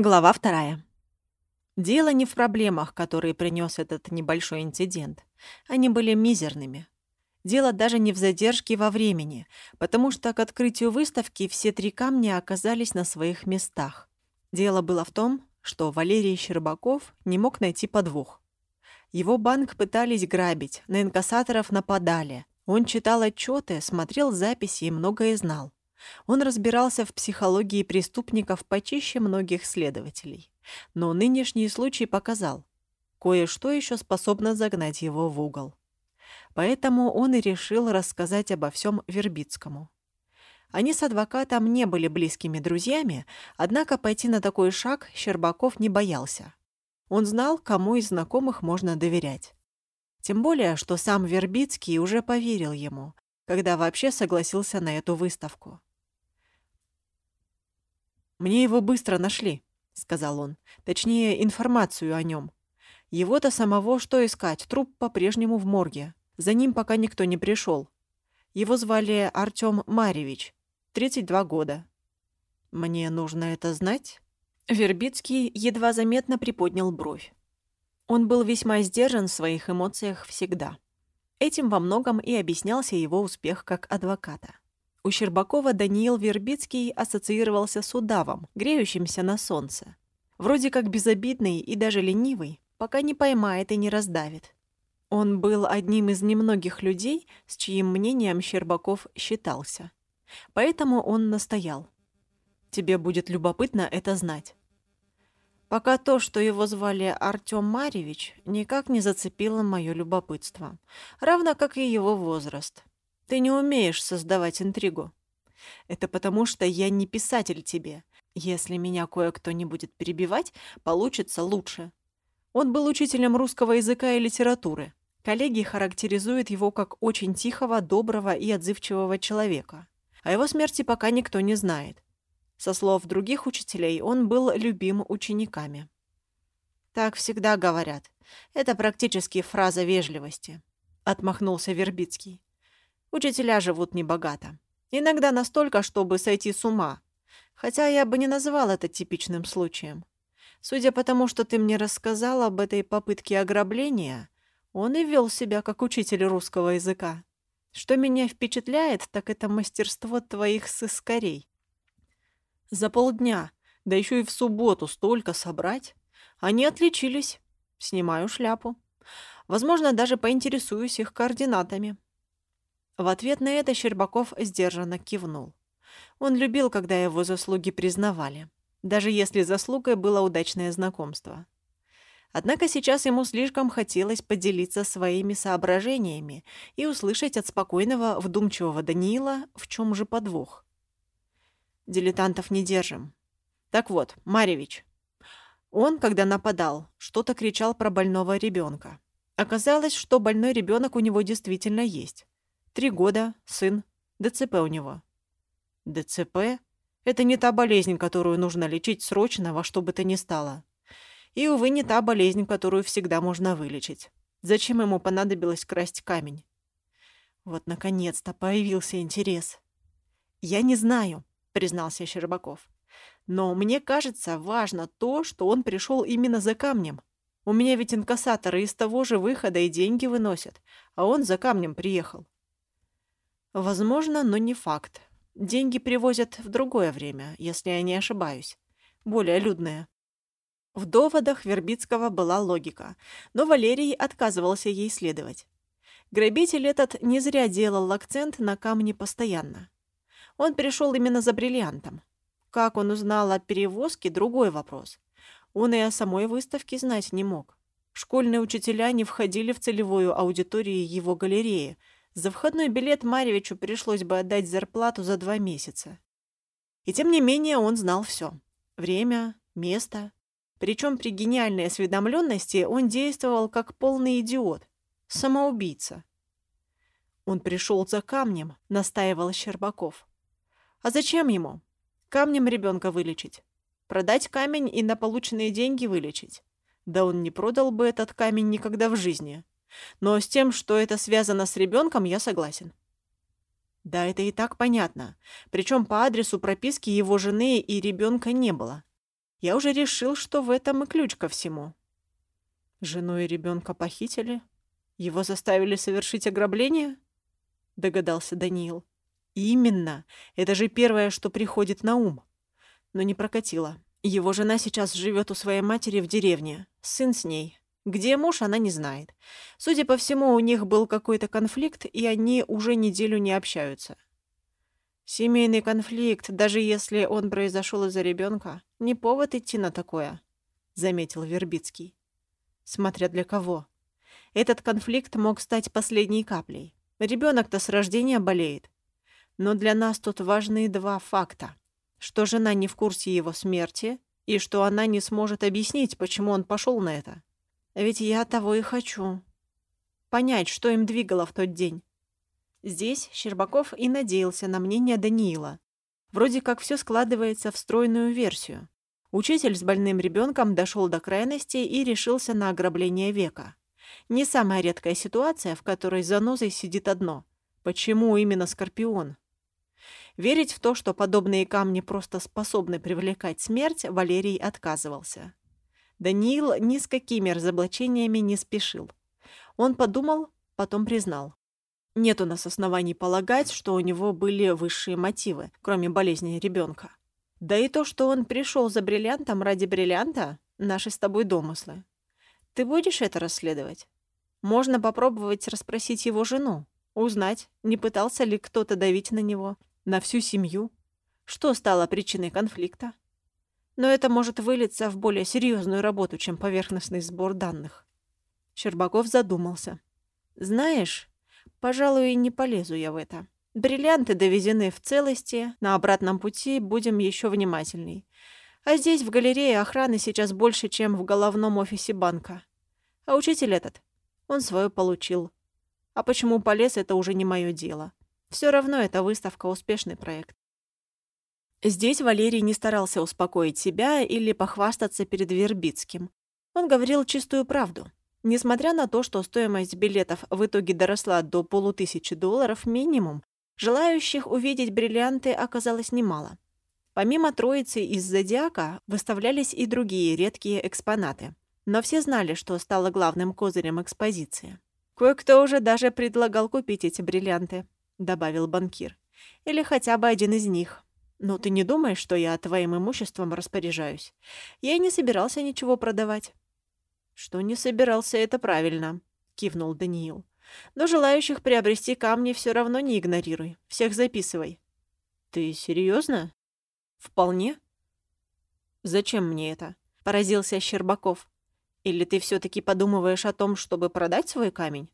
Глава вторая. Дело не в проблемах, которые принес этот небольшой инцидент. Они были мизерными. Дело даже не в задержке во времени, потому что к открытию выставки все три камня оказались на своих местах. Дело было в том, что Валерий Щербаков не мог найти подвох. Его банк пытались грабить, на инкассаторов нападали. Он читал отчеты, смотрел записи и многое знал. Он разбирался в психологии преступников почище многих следователей. Но нынешний случай показал, кое-что еще способно загнать его в угол. Поэтому он и решил рассказать обо всем Вербицкому. Они с адвокатом не были близкими друзьями, однако пойти на такой шаг Щербаков не боялся. Он знал, кому из знакомых можно доверять. Тем более, что сам Вербицкий уже поверил ему, когда вообще согласился на эту выставку. «Мне его быстро нашли», — сказал он. «Точнее, информацию о нем. Его-то самого что искать? Труп по-прежнему в морге. За ним пока никто не пришел. Его звали Артём Маревич, 32 года. Мне нужно это знать?» Вербицкий едва заметно приподнял бровь. Он был весьма сдержан в своих эмоциях всегда. Этим во многом и объяснялся его успех как адвоката. У Щербакова Даниил Вербицкий ассоциировался с удавом, греющимся на солнце. Вроде как безобидный и даже ленивый, пока не поймает и не раздавит. Он был одним из немногих людей, с чьим мнением Щербаков считался. Поэтому он настоял. «Тебе будет любопытно это знать». Пока то, что его звали Артём Марьевич, никак не зацепило моё любопытство, равно как и его возраст. Ты не умеешь создавать интригу. Это потому, что я не писатель тебе. Если меня кое-кто не будет перебивать, получится лучше. Он был учителем русского языка и литературы. Коллеги характеризуют его как очень тихого, доброго и отзывчивого человека. О его смерти пока никто не знает. Со слов других учителей, он был любим учениками. «Так всегда говорят. Это практически фраза вежливости», — отмахнулся Вербицкий. Учителя живут небогато. Иногда настолько, чтобы сойти с ума. Хотя я бы не назвал это типичным случаем. Судя по тому, что ты мне рассказал об этой попытке ограбления, он и вел себя как учитель русского языка. Что меня впечатляет, так это мастерство твоих сыскарей. За полдня, да еще и в субботу столько собрать. Они отличились. Снимаю шляпу. Возможно, даже поинтересуюсь их координатами. В ответ на это Щербаков сдержанно кивнул. Он любил, когда его заслуги признавали, даже если заслугой было удачное знакомство. Однако сейчас ему слишком хотелось поделиться своими соображениями и услышать от спокойного, вдумчивого Даниила, в чем же подвох. Дилетантов не держим. Так вот, Маревич. Он, когда нападал, что-то кричал про больного ребенка. Оказалось, что больной ребенок у него действительно есть. Три года, сын, ДЦП у него. ДЦП? Это не та болезнь, которую нужно лечить срочно во что бы то ни стало. И, увы, не та болезнь, которую всегда можно вылечить. Зачем ему понадобилось красть камень? Вот, наконец-то, появился интерес. «Я не знаю», — признался Щербаков. «Но мне кажется, важно то, что он пришел именно за камнем. У меня ведь инкассаторы из того же выхода и деньги выносят, а он за камнем приехал. Возможно, но не факт. Деньги привозят в другое время, если я не ошибаюсь. Более людное. В доводах Вербицкого была логика, но Валерий отказывался ей следовать. Грабитель этот не зря делал акцент на камне постоянно. Он пришел именно за бриллиантом. Как он узнал о перевозке – другой вопрос. Он и о самой выставке знать не мог. Школьные учителя не входили в целевую аудиторию его галереи – за входной билет Маревичу пришлось бы отдать зарплату за два месяца. И тем не менее он знал все: Время, место. Причем при гениальной осведомленности он действовал как полный идиот. Самоубийца. Он пришел за камнем, настаивал Щербаков. А зачем ему? Камнем ребенка вылечить. Продать камень и на полученные деньги вылечить. Да он не продал бы этот камень никогда в жизни. Но с тем, что это связано с ребенком, я согласен. Да, это и так понятно. Причем по адресу прописки его жены и ребенка не было. Я уже решил, что в этом и ключ ко всему. Жену и ребенка похитили? Его заставили совершить ограбление? Догадался Даниил. Именно. Это же первое, что приходит на ум. Но не прокатило. Его жена сейчас живет у своей матери в деревне. Сын с ней. Где муж, она не знает. Судя по всему, у них был какой-то конфликт, и они уже неделю не общаются. Семейный конфликт, даже если он произошел из-за ребенка, не повод идти на такое, заметил Вербицкий. Смотря для кого. Этот конфликт мог стать последней каплей. Ребенок-то с рождения болеет. Но для нас тут важны два факта. Что жена не в курсе его смерти, и что она не сможет объяснить, почему он пошел на это. Ведь я того и хочу. Понять, что им двигало в тот день. Здесь Щербаков и надеялся на мнение Даниила. Вроде как все складывается в стройную версию. Учитель с больным ребенком дошел до крайности и решился на ограбление века. Не самая редкая ситуация, в которой занозой сидит одно. Почему именно Скорпион? Верить в то, что подобные камни просто способны привлекать смерть, Валерий отказывался. Даниил ни с какими разоблачениями не спешил. Он подумал, потом признал. Нет у нас оснований полагать, что у него были высшие мотивы, кроме болезни ребенка. Да и то, что он пришел за бриллиантом ради бриллианта – наши с тобой домыслы. Ты будешь это расследовать? Можно попробовать расспросить его жену, узнать, не пытался ли кто-то давить на него, на всю семью, что стало причиной конфликта. Но это может вылиться в более серьезную работу, чем поверхностный сбор данных. Щербаков задумался. «Знаешь, Пожалуй, не полезу я в это. Бриллианты довезены в целости, на обратном пути будем еще внимательней. А здесь, в галерее, охраны сейчас больше, чем в головном офисе банка. А учитель этот, он свое получил. А почему полез, это уже не мое дело. Все равно эта выставка успешный проект. Здесь Валерий не старался успокоить себя или похвастаться перед Вербицким. Он говорил чистую правду. Несмотря на то, что стоимость билетов в итоге доросла до полутысячи долларов минимум, желающих увидеть бриллианты оказалось немало. Помимо троицы из «Зодиака» выставлялись и другие редкие экспонаты. Но все знали, что стало главным козырем экспозиции. «Кое-кто уже даже предлагал купить эти бриллианты», — добавил банкир. «Или хотя бы один из них. Но ты не думаешь, что я твоим имуществом распоряжаюсь? Я и не собирался ничего продавать». «Что не собирался, это правильно», — кивнул Даниил. «Но желающих приобрести камни все равно не игнорируй. Всех записывай». «Ты серьезно? «Вполне». «Зачем мне это?» — поразился Щербаков. «Или ты все-таки подумываешь о том, чтобы продать свой камень?»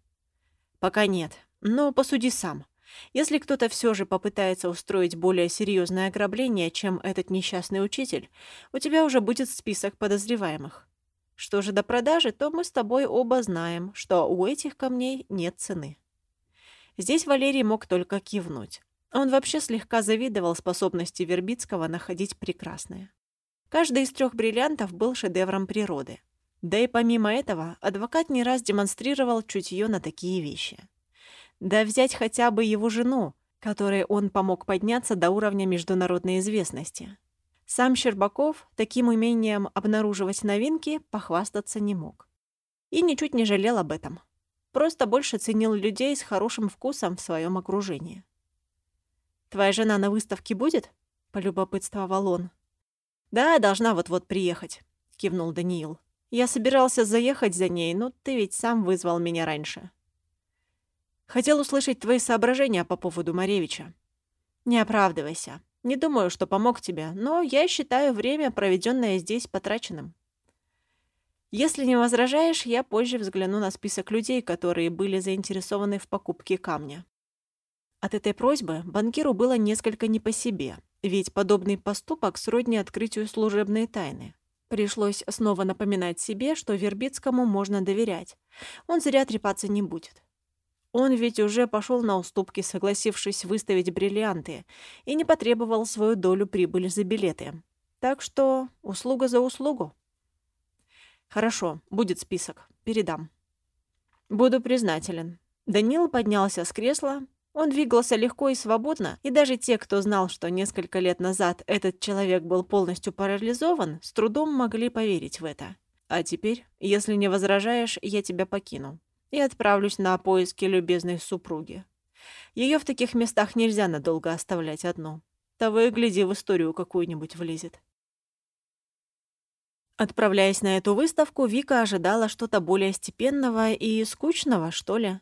«Пока нет. Но посуди сам. Если кто-то все же попытается устроить более серьезное ограбление, чем этот несчастный учитель, у тебя уже будет список подозреваемых. Что же до продажи, то мы с тобой оба знаем, что у этих камней нет цены. Здесь Валерий мог только кивнуть. Он вообще слегка завидовал способности Вербицкого находить прекрасное. Каждый из трех бриллиантов был шедевром природы. Да и помимо этого, адвокат не раз демонстрировал чутье на такие вещи. Да взять хотя бы его жену, которой он помог подняться до уровня международной известности. Сам Щербаков таким умением обнаруживать новинки похвастаться не мог. И ничуть не жалел об этом. Просто больше ценил людей с хорошим вкусом в своем окружении. «Твоя жена на выставке будет?» — полюбопытствовал он. «Да, должна вот-вот приехать», — кивнул Даниил. «Я собирался заехать за ней, но ты ведь сам вызвал меня раньше». «Хотел услышать твои соображения по поводу Маревича». «Не оправдывайся. Не думаю, что помог тебе, но я считаю время, проведенное здесь, потраченным. Если не возражаешь, я позже взгляну на список людей, которые были заинтересованы в покупке камня. От этой просьбы банкиру было несколько не по себе, ведь подобный поступок сродни открытию служебной тайны. Пришлось снова напоминать себе, что Вербицкому можно доверять. Он зря трепаться не будет. Он ведь уже пошел на уступки, согласившись выставить бриллианты, и не потребовал свою долю прибыли за билеты. Так что услуга за услугу. Хорошо, будет список. Передам. Буду признателен. Данил поднялся с кресла Он двигался легко и свободно, и даже те, кто знал, что несколько лет назад этот человек был полностью парализован, с трудом могли поверить в это. А теперь, если не возражаешь, я тебя покину и отправлюсь на поиски любезной супруги. Ее в таких местах нельзя надолго оставлять одну. Того и гляди, в историю какую-нибудь влезет. Отправляясь на эту выставку, Вика ожидала что-то более степенного и скучного, что ли.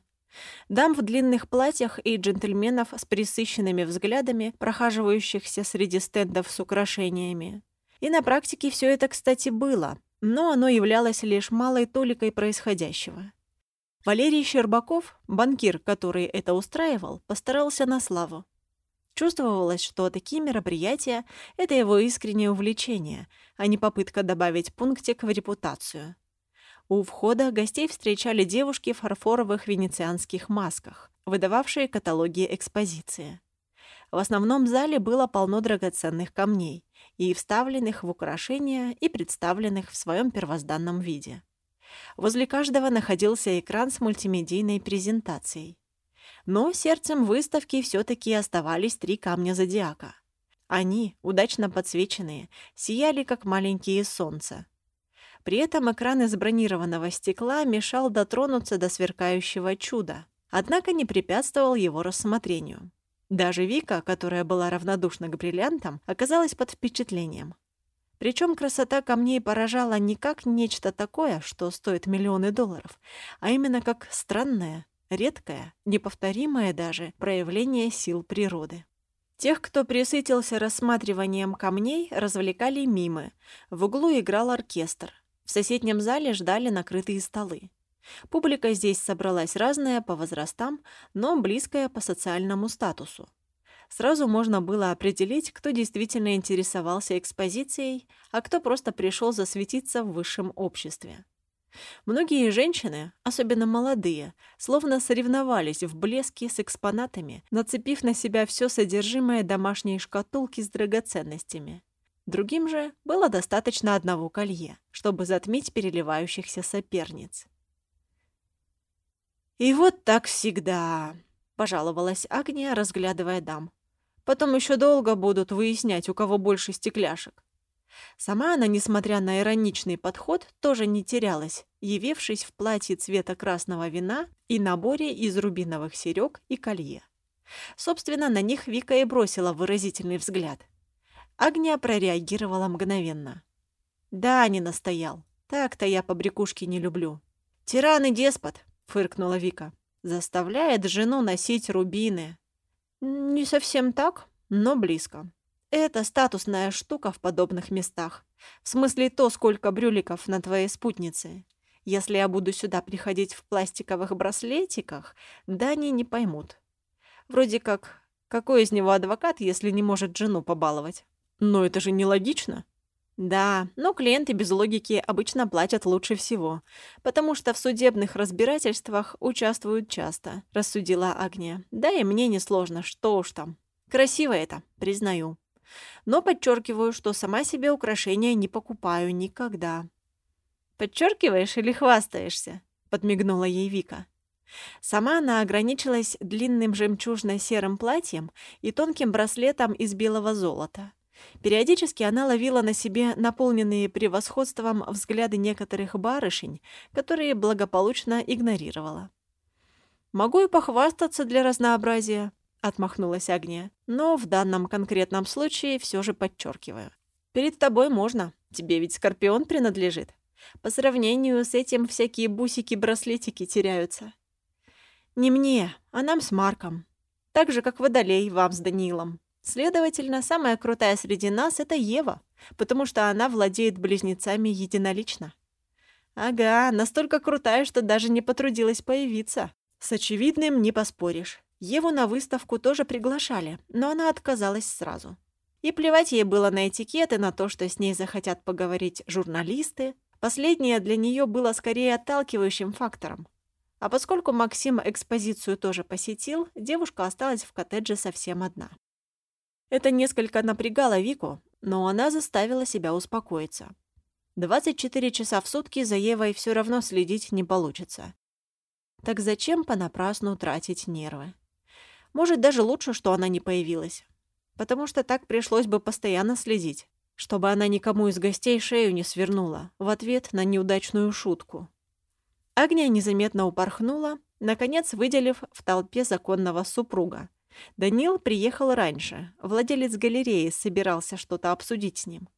Дам в длинных платьях и джентльменов с присыщенными взглядами, прохаживающихся среди стендов с украшениями. И на практике все это, кстати, было, но оно являлось лишь малой толикой происходящего. Валерий Щербаков, банкир, который это устраивал, постарался на славу. Чувствовалось, что такие мероприятия — это его искреннее увлечение, а не попытка добавить пунктик в репутацию. У входа гостей встречали девушки в фарфоровых венецианских масках, выдававшие каталоги экспозиции. В основном зале было полно драгоценных камней, и вставленных в украшения, и представленных в своем первозданном виде. Возле каждого находился экран с мультимедийной презентацией. Но сердцем выставки все-таки оставались три камня зодиака. Они, удачно подсвеченные, сияли, как маленькие солнца. При этом экран из бронированного стекла мешал дотронуться до сверкающего чуда, однако не препятствовал его рассмотрению. Даже Вика, которая была равнодушна к бриллиантам, оказалась под впечатлением. Причем красота камней поражала не как нечто такое, что стоит миллионы долларов, а именно как странное, редкое, неповторимое даже проявление сил природы. Тех, кто присытился рассматриванием камней, развлекали мимы. В углу играл оркестр. В соседнем зале ждали накрытые столы. Публика здесь собралась разная по возрастам, но близкая по социальному статусу. Сразу можно было определить, кто действительно интересовался экспозицией, а кто просто пришел засветиться в высшем обществе. Многие женщины, особенно молодые, словно соревновались в блеске с экспонатами, нацепив на себя все содержимое домашней шкатулки с драгоценностями. Другим же было достаточно одного колье, чтобы затмить переливающихся соперниц. «И вот так всегда», — пожаловалась Агния, разглядывая дам. «Потом еще долго будут выяснять, у кого больше стекляшек. Сама она, несмотря на ироничный подход, тоже не терялась, явившись в платье цвета красного вина и наборе из рубиновых серёг и колье. Собственно, на них Вика и бросила выразительный взгляд. Агния прореагировала мгновенно. «Да, не настоял. Так-то я побрякушки не люблю». «Тиран и деспот», — фыркнула Вика. «Заставляет жену носить рубины». «Не совсем так, но близко. Это статусная штука в подобных местах. В смысле то, сколько брюликов на твоей спутнице. Если я буду сюда приходить в пластиковых браслетиках, да они не поймут. Вроде как, какой из него адвокат, если не может жену побаловать? Но это же нелогично. Да, но клиенты без логики обычно платят лучше всего, потому что в судебных разбирательствах участвуют часто, рассудила Агния. Да и мне несложно, что уж там. Красиво это, признаю но подчеркиваю, что сама себе украшения не покупаю никогда. «Подчеркиваешь или хвастаешься?» — подмигнула ей Вика. Сама она ограничилась длинным жемчужно-серым платьем и тонким браслетом из белого золота. Периодически она ловила на себе наполненные превосходством взгляды некоторых барышень, которые благополучно игнорировала. «Могу и похвастаться для разнообразия», отмахнулась Агния. Но в данном конкретном случае все же подчеркиваю. Перед тобой можно, тебе ведь скорпион принадлежит. По сравнению с этим всякие бусики-браслетики теряются. Не мне, а нам с Марком. Так же, как Водолей вам с Данилом. Следовательно, самая крутая среди нас — это Ева, потому что она владеет близнецами единолично. Ага, настолько крутая, что даже не потрудилась появиться. С очевидным не поспоришь. Еву на выставку тоже приглашали, но она отказалась сразу. И плевать ей было на этикеты, на то, что с ней захотят поговорить журналисты. Последнее для нее было скорее отталкивающим фактором. А поскольку Максим экспозицию тоже посетил, девушка осталась в коттедже совсем одна. Это несколько напрягало Вику, но она заставила себя успокоиться. 24 часа в сутки за Евой все равно следить не получится. Так зачем понапрасну тратить нервы? Может, даже лучше, что она не появилась. Потому что так пришлось бы постоянно следить, чтобы она никому из гостей шею не свернула в ответ на неудачную шутку. Агния незаметно упорхнула, наконец выделив в толпе законного супруга. Данил приехал раньше, владелец галереи собирался что-то обсудить с ним.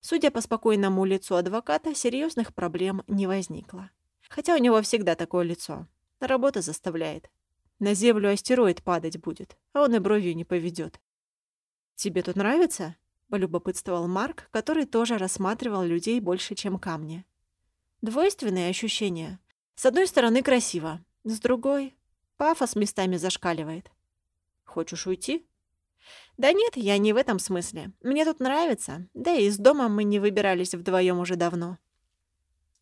Судя по спокойному лицу адвоката, серьезных проблем не возникло. Хотя у него всегда такое лицо. Работа заставляет. На землю астероид падать будет, а он и бровью не поведет. «Тебе тут нравится?» — полюбопытствовал Марк, который тоже рассматривал людей больше, чем камни. Двойственные ощущения. С одной стороны, красиво, с другой — пафос местами зашкаливает. «Хочешь уйти?» «Да нет, я не в этом смысле. Мне тут нравится, да и из дома мы не выбирались вдвоем уже давно».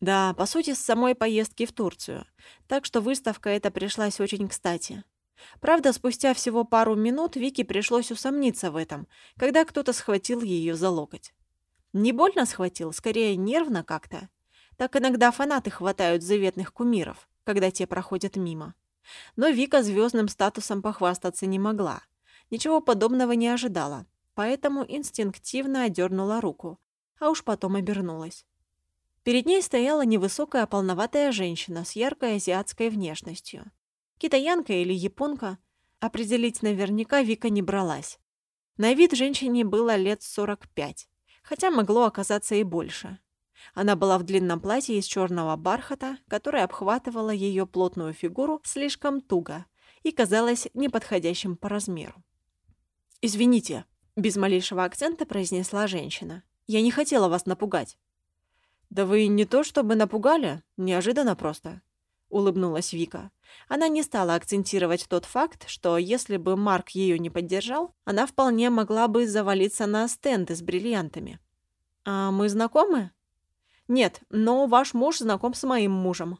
Да, по сути, с самой поездки в Турцию. Так что выставка эта пришлась очень кстати. Правда, спустя всего пару минут Вике пришлось усомниться в этом, когда кто-то схватил ее за локоть. Не больно схватил, скорее нервно как-то. Так иногда фанаты хватают заветных кумиров, когда те проходят мимо. Но Вика звездным статусом похвастаться не могла. Ничего подобного не ожидала, поэтому инстинктивно одернула руку, а уж потом обернулась. Перед ней стояла невысокая полноватая женщина с яркой азиатской внешностью. Китаянка или японка, определить наверняка Вика не бралась. На вид женщине было лет 45, хотя могло оказаться и больше. Она была в длинном платье из черного бархата, которое обхватывало ее плотную фигуру слишком туго и казалось неподходящим по размеру. «Извините», — без малейшего акцента произнесла женщина. «Я не хотела вас напугать». «Да вы не то чтобы напугали, неожиданно просто», — улыбнулась Вика. Она не стала акцентировать тот факт, что если бы Марк ее не поддержал, она вполне могла бы завалиться на стенды с бриллиантами. «А мы знакомы?» «Нет, но ваш муж знаком с моим мужем».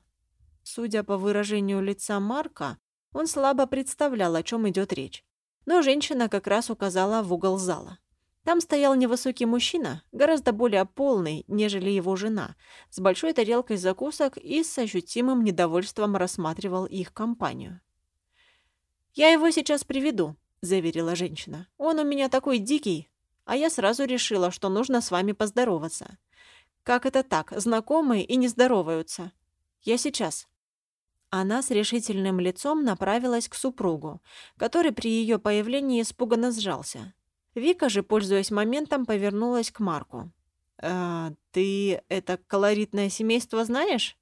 Судя по выражению лица Марка, он слабо представлял, о чем идет речь. Но женщина как раз указала в угол зала. Там стоял невысокий мужчина, гораздо более полный, нежели его жена, с большой тарелкой закусок и с ощутимым недовольством рассматривал их компанию. «Я его сейчас приведу», — заверила женщина. «Он у меня такой дикий, а я сразу решила, что нужно с вами поздороваться. Как это так, знакомые и не здороваются? Я сейчас». Она с решительным лицом направилась к супругу, который при ее появлении испуганно сжался. Вика же, пользуясь моментом, повернулась к Марку. «Э, «Ты это колоритное семейство знаешь?»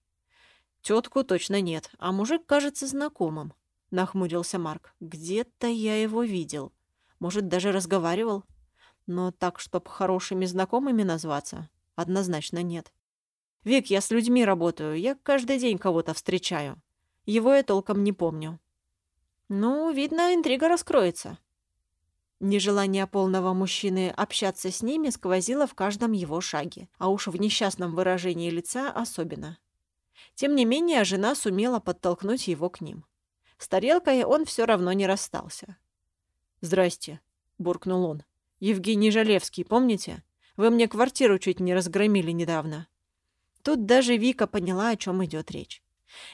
«Тетку точно нет, а мужик кажется знакомым», — нахмурился Марк. «Где-то я его видел. Может, даже разговаривал. Но так, чтоб хорошими знакомыми назваться, однозначно нет. Вик, я с людьми работаю, я каждый день кого-то встречаю. Его я толком не помню». «Ну, видно, интрига раскроется», Нежелание полного мужчины общаться с ними сквозило в каждом его шаге, а уж в несчастном выражении лица особенно. Тем не менее, жена сумела подтолкнуть его к ним. С тарелкой он все равно не расстался. «Здрасте», — буркнул он. «Евгений Жалевский, помните? Вы мне квартиру чуть не разгромили недавно». Тут даже Вика поняла, о чем идет речь.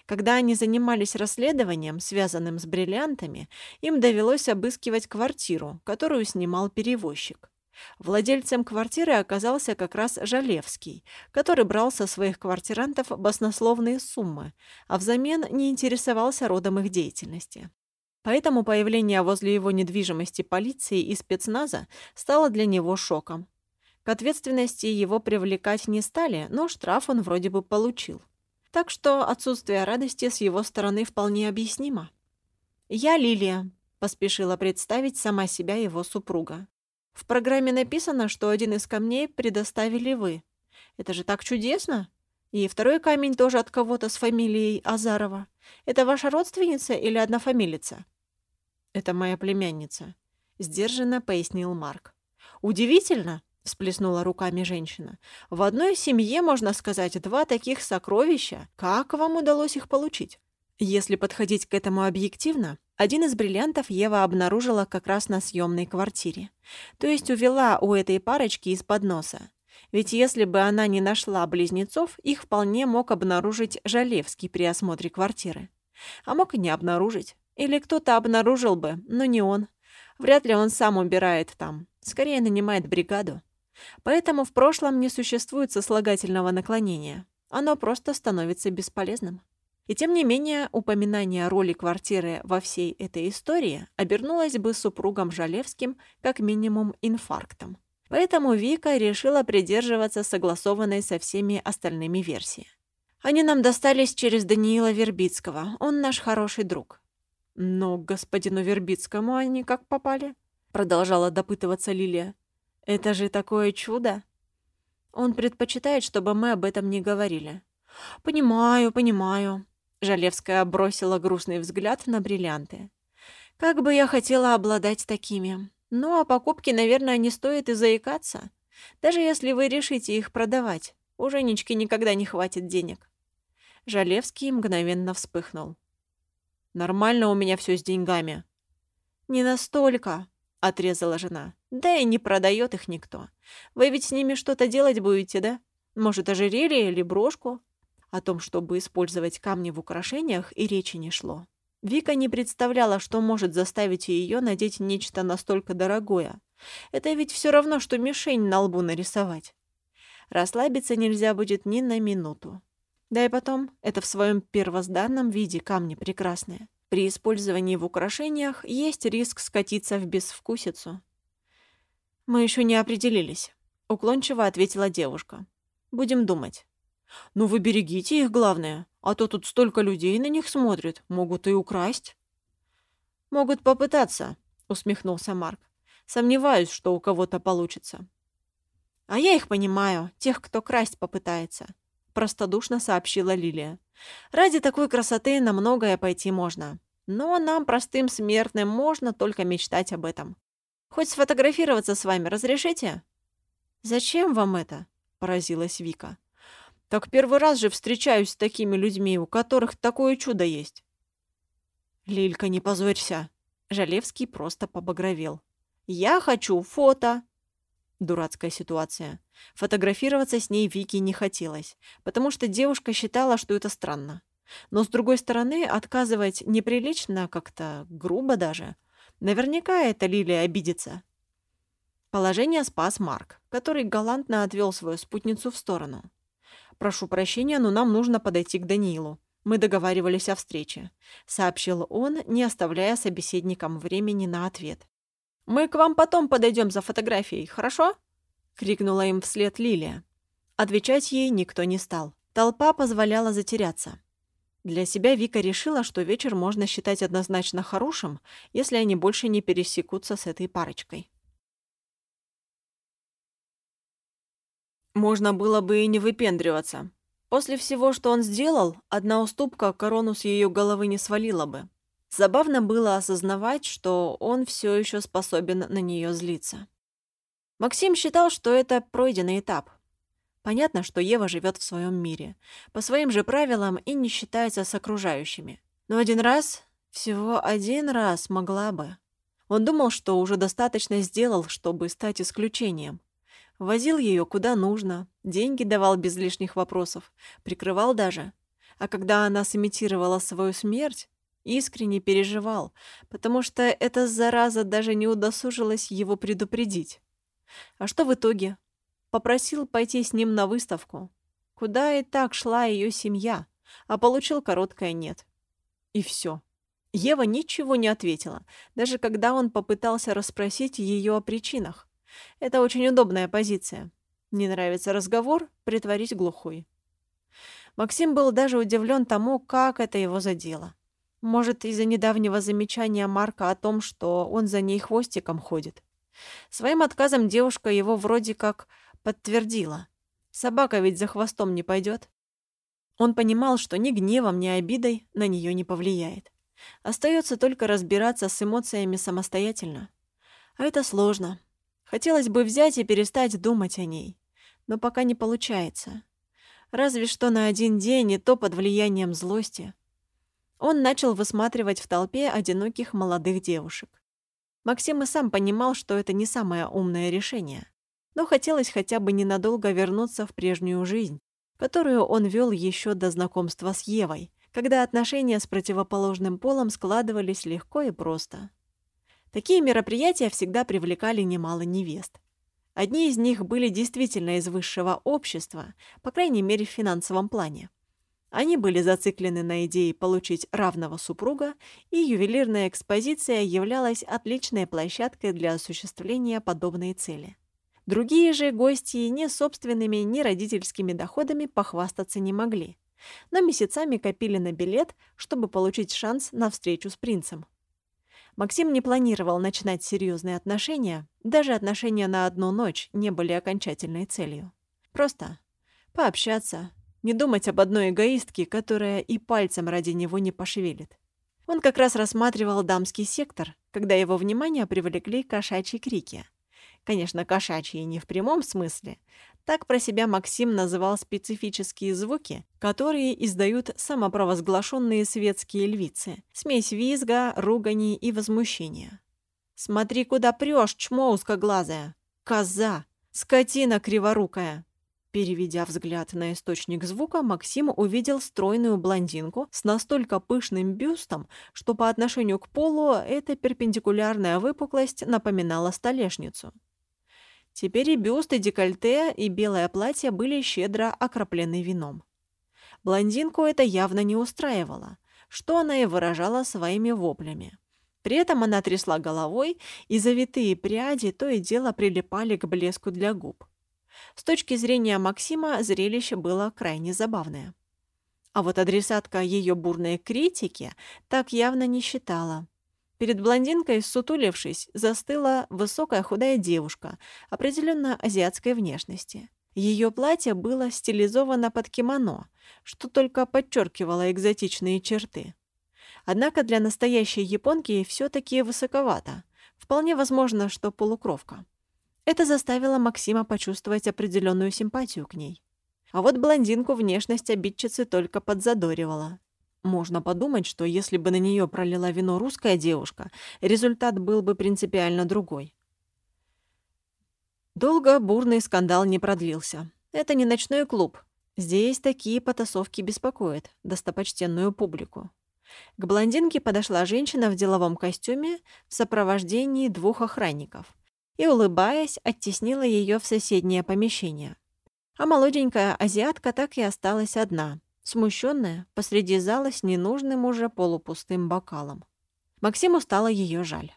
Когда они занимались расследованием, связанным с бриллиантами, им довелось обыскивать квартиру, которую снимал перевозчик. Владельцем квартиры оказался как раз Жалевский, который брал со своих квартирантов баснословные суммы, а взамен не интересовался родом их деятельности. Поэтому появление возле его недвижимости полиции и спецназа стало для него шоком. К ответственности его привлекать не стали, но штраф он вроде бы получил. Так что отсутствие радости с его стороны вполне объяснимо. «Я Лилия», — поспешила представить сама себя его супруга. «В программе написано, что один из камней предоставили вы. Это же так чудесно! И второй камень тоже от кого-то с фамилией Азарова. Это ваша родственница или однофамилица?» «Это моя племянница», — сдержанно пояснил Марк. «Удивительно!» Всплеснула руками женщина. «В одной семье, можно сказать, два таких сокровища. Как вам удалось их получить?» Если подходить к этому объективно, один из бриллиантов Ева обнаружила как раз на съемной квартире. То есть увела у этой парочки из-под носа. Ведь если бы она не нашла близнецов, их вполне мог обнаружить Жалевский при осмотре квартиры. А мог и не обнаружить. Или кто-то обнаружил бы, но не он. Вряд ли он сам убирает там. Скорее нанимает бригаду. Поэтому в прошлом не существует сослагательного наклонения. Оно просто становится бесполезным. И тем не менее, упоминание роли квартиры во всей этой истории обернулось бы супругом Жалевским как минимум инфарктом. Поэтому Вика решила придерживаться согласованной со всеми остальными версии. Они нам достались через Даниила Вербицкого. Он наш хороший друг. Но к господину Вербицкому они как попали? Продолжала допытываться Лилия. Это же такое чудо. Он предпочитает, чтобы мы об этом не говорили. Понимаю, понимаю. Жалевская бросила грустный взгляд на бриллианты. Как бы я хотела обладать такими. Ну, о покупке, наверное, не стоит и заикаться. Даже если вы решите их продавать, у Женечки никогда не хватит денег. Жалевский мгновенно вспыхнул. «Нормально у меня все с деньгами». «Не настолько», — отрезала жена. «Да и не продает их никто. Вы ведь с ними что-то делать будете, да? Может, ожерелье или брошку?» О том, чтобы использовать камни в украшениях, и речи не шло. Вика не представляла, что может заставить ее надеть нечто настолько дорогое. Это ведь все равно, что мишень на лбу нарисовать. Расслабиться нельзя будет ни на минуту. Да и потом, это в своем первозданном виде камни прекрасные. При использовании в украшениях есть риск скатиться в безвкусицу. «Мы еще не определились», — уклончиво ответила девушка. «Будем думать». «Ну вы берегите их, главное», а то тут столько людей на них смотрят, могут и украсть». «Могут попытаться», — усмехнулся Марк. «Сомневаюсь, что у кого-то получится». «А я их понимаю, тех, кто красть попытается», — простодушно сообщила Лилия. «Ради такой красоты на многое пойти можно. Но нам, простым смертным, можно только мечтать об этом. Хоть сфотографироваться с вами разрешите?» «Зачем вам это?» — поразилась Вика. Так первый раз же встречаюсь с такими людьми, у которых такое чудо есть. Лилька, не позорься. Жалевский просто побагровел. Я хочу фото. Дурацкая ситуация. Фотографироваться с ней Вики не хотелось, потому что девушка считала, что это странно. Но, с другой стороны, отказывать неприлично, как-то грубо даже. Наверняка это Лилия обидится. Положение спас Марк, который галантно отвел свою спутницу в сторону. «Прошу прощения, но нам нужно подойти к Даниилу. Мы договаривались о встрече», — сообщил он, не оставляя собеседникам времени на ответ. «Мы к вам потом подойдем за фотографией, хорошо?» — крикнула им вслед Лилия. Отвечать ей никто не стал. Толпа позволяла затеряться. Для себя Вика решила, что вечер можно считать однозначно хорошим, если они больше не пересекутся с этой парочкой. Можно было бы и не выпендриваться. После всего, что он сделал, одна уступка корону с ее головы не свалила бы. Забавно было осознавать, что он все еще способен на нее злиться. Максим считал, что это пройденный этап. Понятно, что Ева живет в своем мире, по своим же правилам и не считается с окружающими. Но один раз, всего один раз могла бы. Он думал, что уже достаточно сделал, чтобы стать исключением. Возил ее куда нужно, деньги давал без лишних вопросов, прикрывал даже. А когда она сымитировала свою смерть, искренне переживал, потому что эта зараза даже не удосужилась его предупредить. А что в итоге? Попросил пойти с ним на выставку, куда и так шла ее семья, а получил короткое «нет». И все. Ева ничего не ответила, даже когда он попытался расспросить ее о причинах. Это очень удобная позиция. Не нравится разговор — притворись глухой. Максим был даже удивлен тому, как это его задело. Может, из-за недавнего замечания Марка о том, что он за ней хвостиком ходит. Своим отказом девушка его вроде как подтвердила. Собака ведь за хвостом не пойдет. Он понимал, что ни гневом, ни обидой на нее не повлияет. Остается только разбираться с эмоциями самостоятельно. А это сложно. Хотелось бы взять и перестать думать о ней, но пока не получается. Разве что на один день, и то под влиянием злости. Он начал высматривать в толпе одиноких молодых девушек. Максим и сам понимал, что это не самое умное решение, но хотелось хотя бы ненадолго вернуться в прежнюю жизнь, которую он вел еще до знакомства с Евой, когда отношения с противоположным полом складывались легко и просто. Такие мероприятия всегда привлекали немало невест. Одни из них были действительно из высшего общества, по крайней мере в финансовом плане. Они были зациклены на идее получить равного супруга, и ювелирная экспозиция являлась отличной площадкой для осуществления подобной цели. Другие же гости ни собственными, ни родительскими доходами похвастаться не могли, но месяцами копили на билет, чтобы получить шанс на встречу с принцем. Максим не планировал начинать серьезные отношения, даже отношения на одну ночь не были окончательной целью. Просто пообщаться, не думать об одной эгоистке, которая и пальцем ради него не пошевелит. Он как раз рассматривал дамский сектор, когда его внимание привлекли кошачьи крики. Конечно, кошачьи не в прямом смысле. Так про себя Максим называл специфические звуки, которые издают самопровозглашенные светские львицы. Смесь визга, ругани и возмущения. «Смотри, куда прешь, чмо узкоглазая! Коза! Скотина криворукая!» Переведя взгляд на источник звука, Максим увидел стройную блондинку с настолько пышным бюстом, что по отношению к полу эта перпендикулярная выпуклость напоминала столешницу. Теперь и бюст, и декольте, и белое платье были щедро окроплены вином. Блондинку это явно не устраивало, что она и выражала своими воплями. При этом она трясла головой, и завитые пряди то и дело прилипали к блеску для губ. С точки зрения Максима зрелище было крайне забавное. А вот адресатка ее бурной критики так явно не считала. Перед блондинкой, сутулившись, застыла высокая худая девушка, определенно азиатской внешности. Ее платье было стилизовано под кимоно, что только подчеркивало экзотичные черты. Однако для настоящей японки все-таки высоковато. Вполне возможно, что полукровка. Это заставило Максима почувствовать определенную симпатию к ней. А вот блондинку внешность обидчицы только подзадоривала. Можно подумать, что если бы на нее пролила вино русская девушка, результат был бы принципиально другой. Долго бурный скандал не продлился. Это не ночной клуб. Здесь такие потасовки беспокоят достопочтенную публику. К блондинке подошла женщина в деловом костюме в сопровождении двух охранников и, улыбаясь, оттеснила ее в соседнее помещение. А молоденькая азиатка так и осталась одна, смущенная, посреди зала с ненужным уже полупустым бокалом. Максиму стало ее жаль.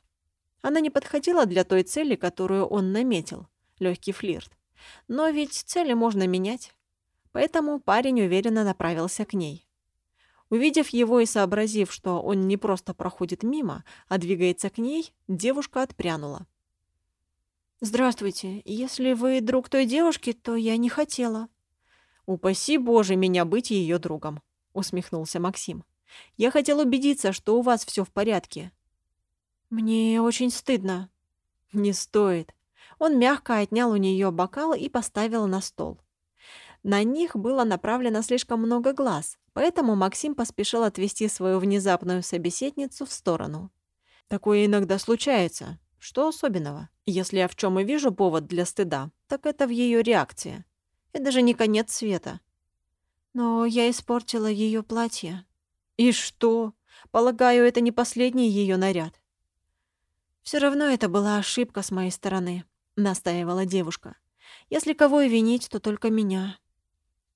Она не подходила для той цели, которую он наметил — легкий флирт. Но ведь цели можно менять. Поэтому парень уверенно направился к ней. Увидев его и сообразив, что он не просто проходит мимо, а двигается к ней, девушка отпрянула. «Здравствуйте. Если вы друг той девушки, то я не хотела». «Упаси Боже меня быть ее другом», — усмехнулся Максим. «Я хотел убедиться, что у вас все в порядке». «Мне очень стыдно». «Не стоит». Он мягко отнял у нее бокал и поставил на стол. На них было направлено слишком много глаз, поэтому Максим поспешил отвести свою внезапную собеседницу в сторону. «Такое иногда случается. Что особенного? Если я в чем и вижу повод для стыда, так это в ее реакции. И даже не конец света. Но я испортила ее платье. И что? Полагаю, это не последний ее наряд. Все равно это была ошибка с моей стороны, настаивала девушка. Если кого и винить, то только меня.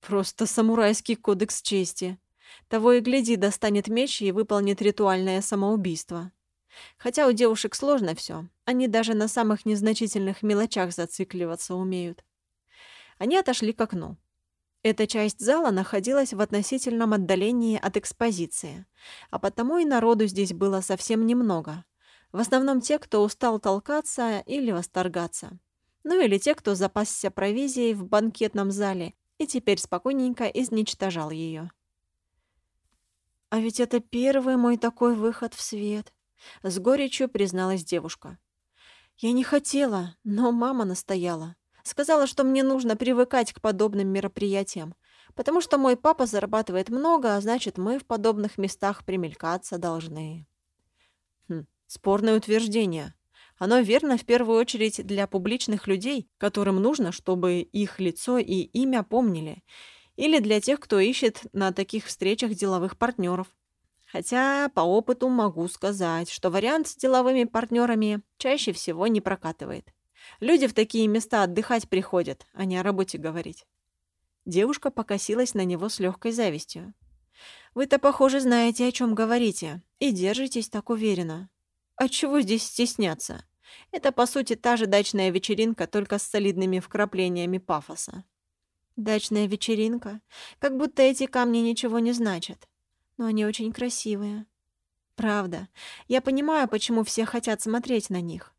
Просто самурайский кодекс чести. Того и гляди, достанет меч и выполнит ритуальное самоубийство. Хотя у девушек сложно все, они даже на самых незначительных мелочах зацикливаться умеют. Они отошли к окну. Эта часть зала находилась в относительном отдалении от экспозиции, а потому и народу здесь было совсем немного. В основном те, кто устал толкаться или восторгаться. Ну или те, кто запасся провизией в банкетном зале и теперь спокойненько изничтожал ее. А ведь это первый мой такой выход в свет. С горечью призналась девушка. Я не хотела, но мама настояла. Сказала, что мне нужно привыкать к подобным мероприятиям, потому что мой папа зарабатывает много, а значит, мы в подобных местах примелькаться должны. Хм, спорное утверждение. Оно верно в первую очередь для публичных людей, которым нужно, чтобы их лицо и имя помнили, Или для тех, кто ищет на таких встречах деловых партнеров. Хотя по опыту могу сказать, что вариант с деловыми партнерами чаще всего не прокатывает. Люди в такие места отдыхать приходят, а не о работе говорить. Девушка покосилась на него с легкой завистью. «Вы-то, похоже, знаете, о чем говорите, и держитесь так уверенно. А чего здесь стесняться? Это, по сути, та же дачная вечеринка, только с солидными вкраплениями пафоса». «Дачная вечеринка? Как будто эти камни ничего не значат. Но они очень красивые». «Правда. Я понимаю, почему все хотят смотреть на них.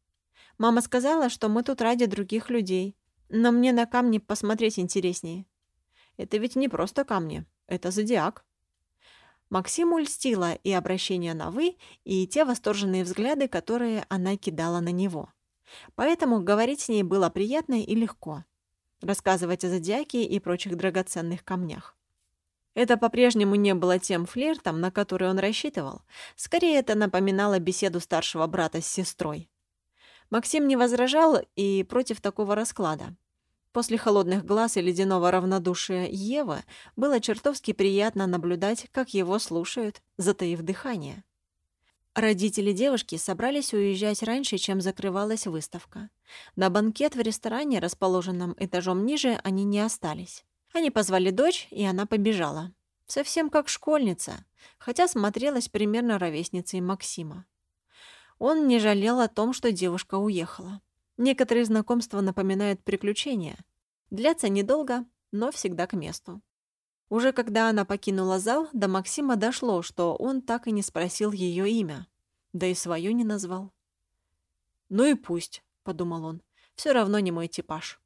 Мама сказала, что мы тут ради других людей. Но мне на камни посмотреть интереснее. Это ведь не просто камни, это зодиак. Максиму льстило и обращение на «вы», и те восторженные взгляды, которые она кидала на него. Поэтому говорить с ней было приятно и легко. Рассказывать о зодиаке и прочих драгоценных камнях. Это по-прежнему не было тем флиртом, на который он рассчитывал. Скорее, это напоминало беседу старшего брата с сестрой. Максим не возражал и против такого расклада. После холодных глаз и ледяного равнодушия Евы было чертовски приятно наблюдать, как его слушают, затаив дыхание. Родители девушки собрались уезжать раньше, чем закрывалась выставка. На банкет в ресторане, расположенном этажом ниже, они не остались. Они позвали дочь, и она побежала. Совсем как школьница, хотя смотрелась примерно ровесницей Максима. Он не жалел о том, что девушка уехала. Некоторые знакомства напоминают приключения. Длятся недолго, но всегда к месту. Уже когда она покинула зал, до Максима дошло, что он так и не спросил ее имя, да и свою не назвал. «Ну и пусть», — подумал он, — «все равно не мой типаж».